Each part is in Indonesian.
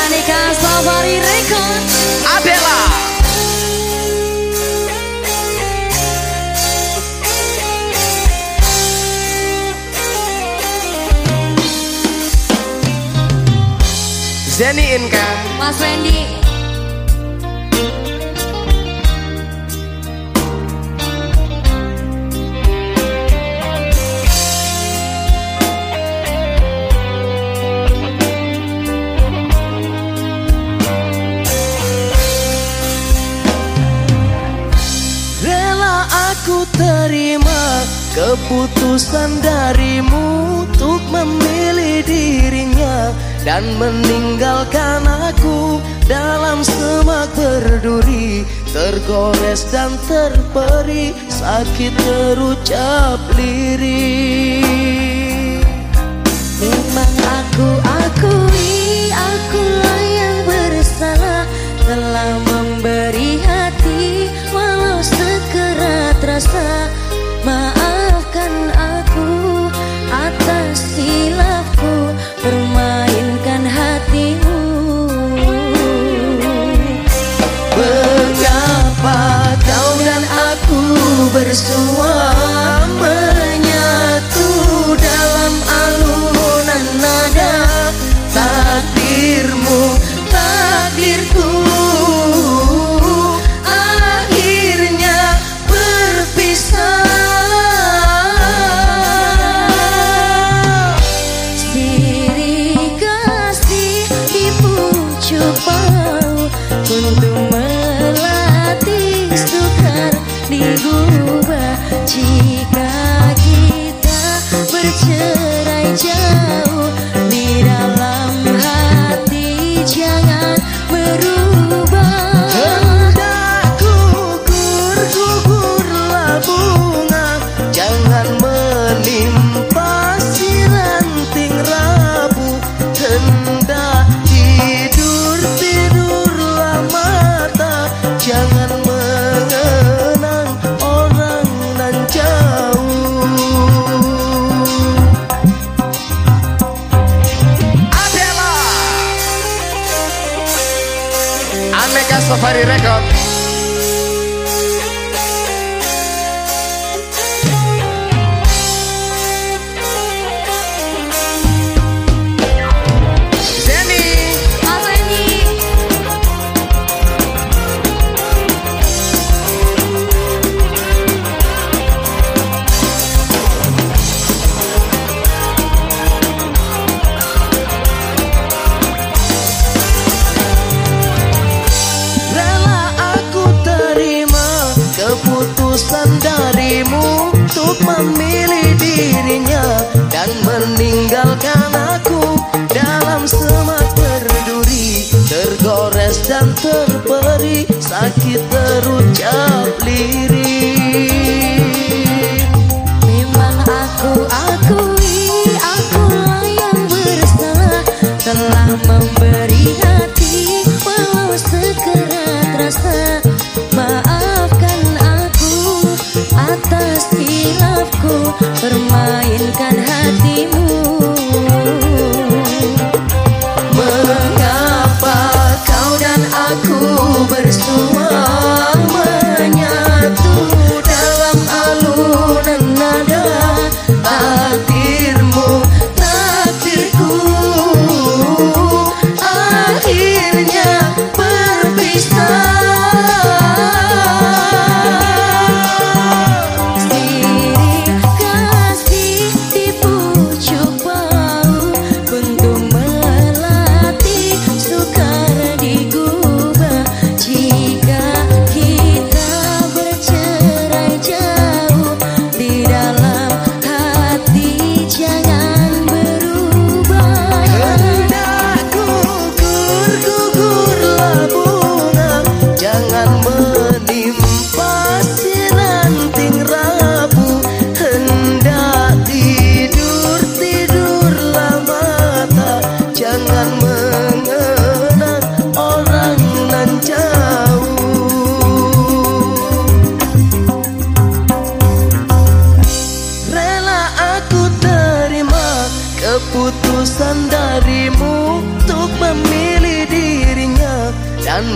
Aneka Safari Record. Abela Zenny Inka. Mas Wendy Aku terima keputusan darimu Untuk memilih dirinya Dan meninggalkan aku Dalam semak berduri Tergores dan terperi Sakit terucap lirik but it's too much. make us a furry record. andar.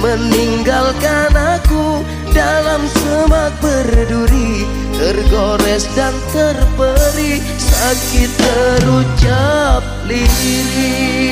Meninggalkan aku Dalam semak berduri Tergores dan terperi Sakit terucap lirik